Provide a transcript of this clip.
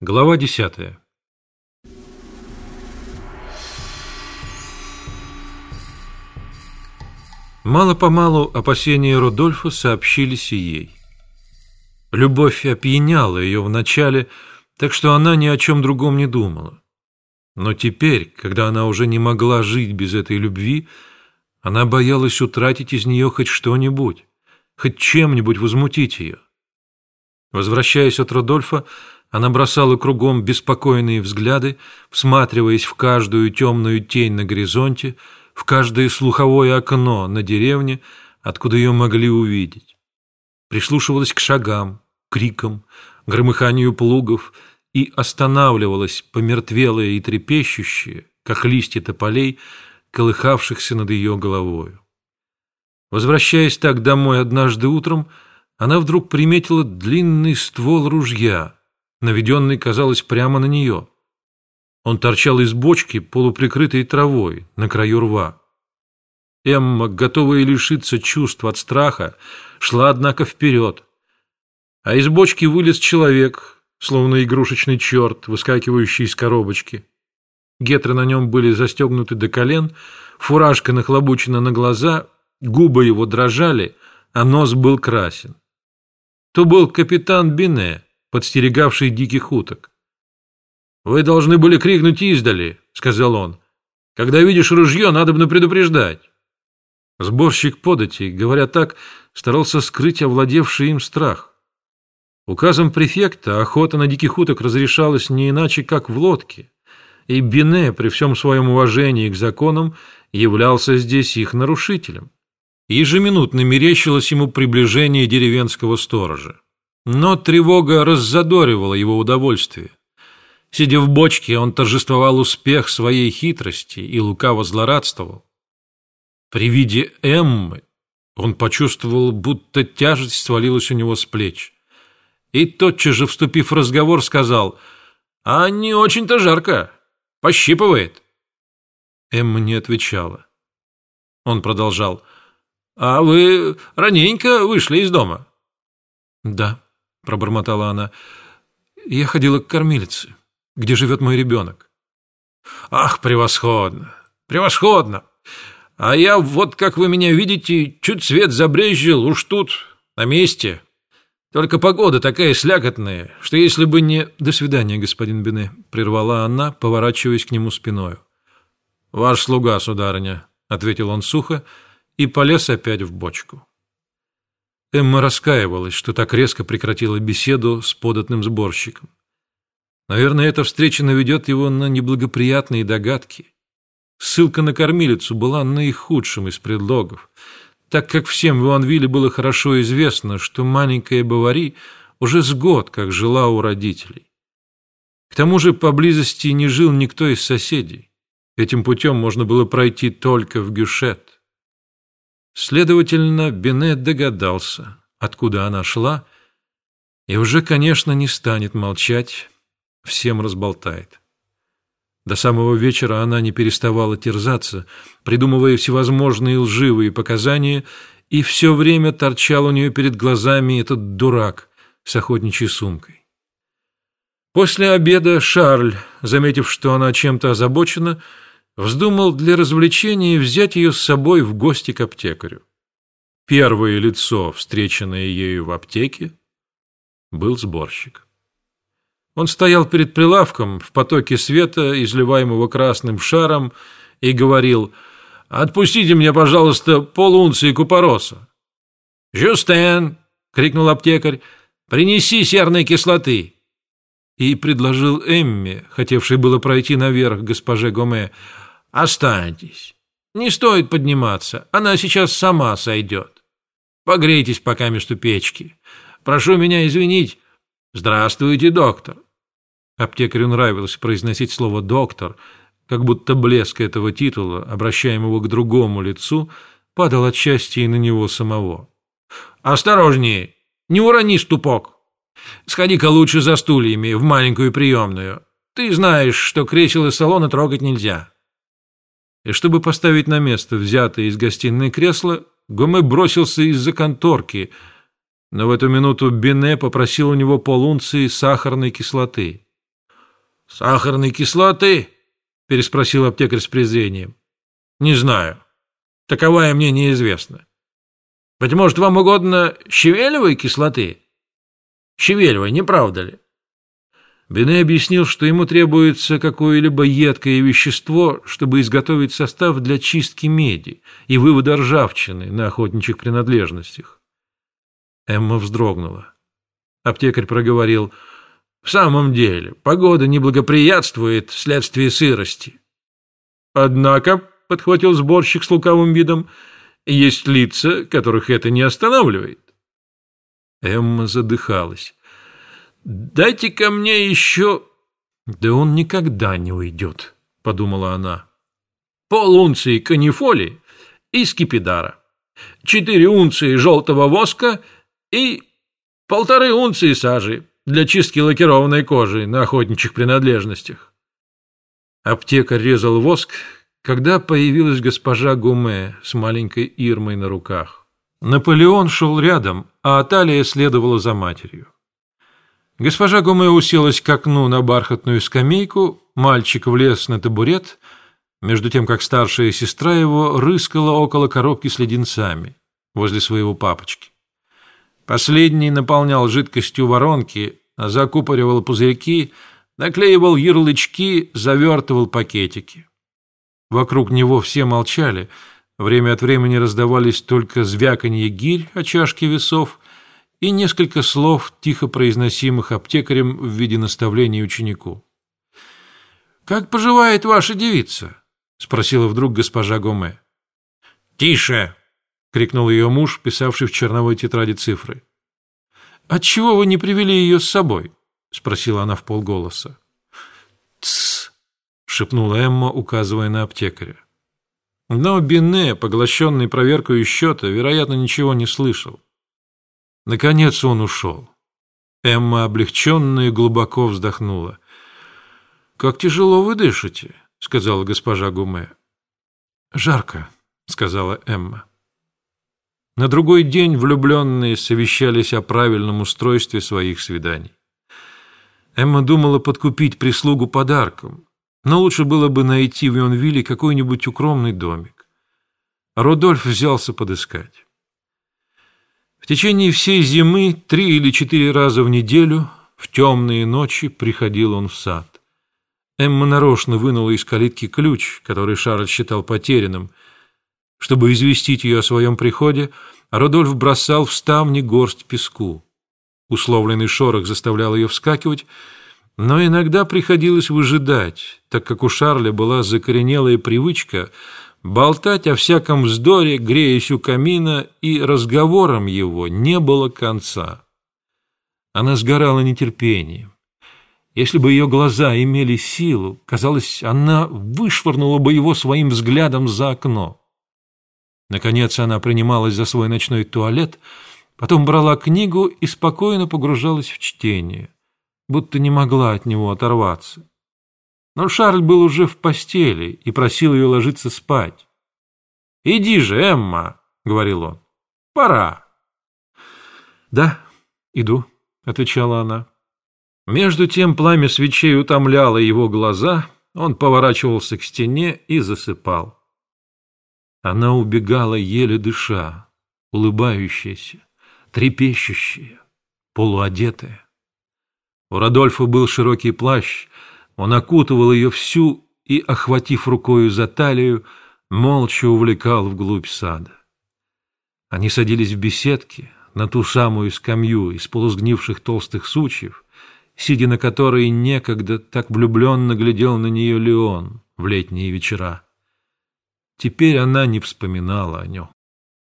Глава десятая. Мало-помалу опасения Рудольфа сообщились и ей. Любовь опьяняла ее вначале, так что она ни о чем другом не думала. Но теперь, когда она уже не могла жить без этой любви, она боялась утратить из нее хоть что-нибудь, хоть чем-нибудь возмутить ее. Возвращаясь от Рудольфа, она бросала кругом беспокойные взгляды, всматриваясь в каждую темную тень на горизонте, в каждое слуховое окно на деревне, откуда ее могли увидеть. Прислушивалась к шагам, крикам, громыханию плугов и останавливалась, помертвелая и трепещущая, как листья тополей, колыхавшихся над ее головою. Возвращаясь так домой однажды утром, она вдруг приметила длинный ствол ружья — наведенный, казалось, прямо на нее. Он торчал из бочки, полуприкрытой травой, на краю рва. Эмма, готовая лишиться чувств от страха, шла, однако, вперед. А из бочки вылез человек, словно игрушечный черт, выскакивающий из коробочки. Гетры на нем были застегнуты до колен, фуражка нахлобучена на глаза, губы его дрожали, а нос был красен. То был капитан Бине, подстерегавший диких уток. «Вы должны были крикнуть издали», — сказал он. «Когда видишь ружье, надо бы предупреждать». Сборщик податей, говоря так, старался скрыть овладевший им страх. Указом префекта охота на диких уток разрешалась не иначе, как в лодке, и Бине, при всем своем уважении к законам, являлся здесь их нарушителем. Ежеминутно мерещилось ему приближение деревенского сторожа. Но тревога раззадоривала его удовольствие. Сидя в бочке, он торжествовал успех своей хитрости и лукаво злорадствовал. При виде Эммы он почувствовал, будто тяжесть свалилась у него с плеч. И тотчас же, вступив в разговор, сказал, «А не очень-то жарко, пощипывает». Эмма не отвечала. Он продолжал, «А вы раненько вышли из дома?» «Да», пробормотала она. Я ходила к кормилице, где живет мой ребенок. Ах, превосходно, превосходно. А я вот, как вы меня видите, чуть свет забрезжил, уж тут, на месте. Только погода такая слякотная, что если бы не... До свидания, господин Бене, прервала она, поворачиваясь к нему спиною. Ваш слуга, сударыня, ответил он сухо и полез опять в бочку. Эмма раскаивалась, что так резко прекратила беседу с податным сборщиком. Наверное, эта встреча наведет его на неблагоприятные догадки. Ссылка на кормилицу была наихудшим из предлогов, так как всем в Иванвилле было хорошо известно, что маленькая Бавари уже с год как жила у родителей. К тому же поблизости не жил никто из соседей. Этим путем можно было пройти только в Гюшет. Следовательно, Бенет догадался, откуда она шла, и уже, конечно, не станет молчать, всем разболтает. До самого вечера она не переставала терзаться, придумывая всевозможные лживые показания, и все время торчал у нее перед глазами этот дурак с охотничьей сумкой. После обеда Шарль, заметив, что она чем-то озабочена, вздумал для развлечения взять ее с собой в гости к аптекарю. Первое лицо, встреченное ею в аптеке, был сборщик. Он стоял перед прилавком в потоке света, изливаемого красным шаром, и говорил «Отпустите мне, пожалуйста, полунции купороса». «Жюстен!» — крикнул аптекарь. «Принеси серной кислоты!» И предложил Эмме, хотевшей было пройти наверх госпоже Гоме, Останьтесь. Не стоит подниматься, она сейчас сама сойдет. Погрейтесь пока между печки. Прошу меня извинить. Здравствуйте, доктор. Аптекарю нравилось произносить слово «доктор», как будто блеск этого титула, обращаемого к другому лицу, падал отчасти и на него самого. «Осторожнее! Не урони ступок! Сходи-ка лучше за стульями в маленькую приемную. Ты знаешь, что кресел из салона трогать нельзя» и чтобы поставить на место взятое из гостиной кресло, Гоме бросился из-за конторки, но в эту минуту Бене попросил у него полунции сахарной кислоты. «Сахарной кислоты?» — переспросил аптекарь с презрением. «Не знаю. Таковая мне неизвестна. Быть может, вам угодно щавелевой кислоты? Щавелевой, не правда ли?» Бене объяснил, что ему требуется какое-либо едкое вещество, чтобы изготовить состав для чистки меди и вывода ржавчины на охотничьих принадлежностях. Эмма вздрогнула. Аптекарь проговорил, «В самом деле, погода не благоприятствует вследствие сырости». «Однако», — подхватил сборщик с лукавым видом, «есть лица, которых это не останавливает». Эмма задыхалась. Дайте ко мне еще...» «Да он никогда не уйдет», — подумала она. «Пол унции канифоли и скипидара, четыре унции желтого воска и полторы унции сажи для чистки лакированной кожи на охотничьих принадлежностях». Аптекарь резал воск, когда появилась госпожа Гуме с маленькой Ирмой на руках. Наполеон шел рядом, а Аталия следовала за матерью. Госпожа Гуме уселась к окну на бархатную скамейку, мальчик влез на табурет, между тем, как старшая сестра его рыскала около коробки с леденцами возле своего папочки. Последний наполнял жидкостью воронки, закупоривал пузырьки, наклеивал ярлычки, завертывал пакетики. Вокруг него все молчали, время от времени раздавались только звяканье гирь о чашке весов и несколько слов, тихо произносимых аптекарем в виде наставления ученику. «Как поживает ваша девица?» — спросила вдруг госпожа Гоме. «Тише!» — крикнул ее муж, писавший в черновой тетради цифры. «Отчего вы не привели ее с собой?» — спросила она в полголоса. «Тссс!» — шепнула Эмма, указывая на аптекаря. Но Бине, поглощенный проверкой счета, вероятно, ничего не слышал. Наконец он ушел. Эмма, облегченная, глубоко вздохнула. «Как тяжело вы дышите», — сказала госпожа Гуме. «Жарко», — сказала Эмма. На другой день влюбленные совещались о правильном устройстве своих свиданий. Эмма думала подкупить прислугу подарком, но лучше было бы найти в Ионвилле какой-нибудь укромный домик. Родольф взялся подыскать. Течение всей зимы три или четыре раза в неделю в темные ночи приходил он в сад. Эмма нарочно вынула из калитки ключ, который Шарль считал потерянным. Чтобы известить ее о своем приходе, Родольф бросал в ставни горсть песку. Условленный шорох заставлял ее вскакивать, но иногда приходилось выжидать, так как у Шарля была закоренелая привычка болтать о всяком вздоре, греясь у камина, и разговором его не было конца. Она сгорала нетерпением. Если бы ее глаза имели силу, казалось, она вышвырнула бы его своим взглядом за окно. Наконец она принималась за свой ночной туалет — Потом брала книгу и спокойно погружалась в чтение, будто не могла от него оторваться. Но Шарль был уже в постели и просил ее ложиться спать. «Иди же, Эмма!» — говорил он. «Пора!» «Да, иду», — отвечала она. Между тем пламя свечей утомляло его глаза, он поворачивался к стене и засыпал. Она убегала, еле дыша, улыбающаяся, трепещущая, полуодетая. У Радольфа был широкий плащ, он окутывал ее всю и, охватив рукою за талию, молча увлекал вглубь сада. Они садились в беседке, на ту самую скамью из полусгнивших толстых сучьев, сидя на которой некогда так влюбленно глядел на нее Леон в летние вечера. Теперь она не вспоминала о нем.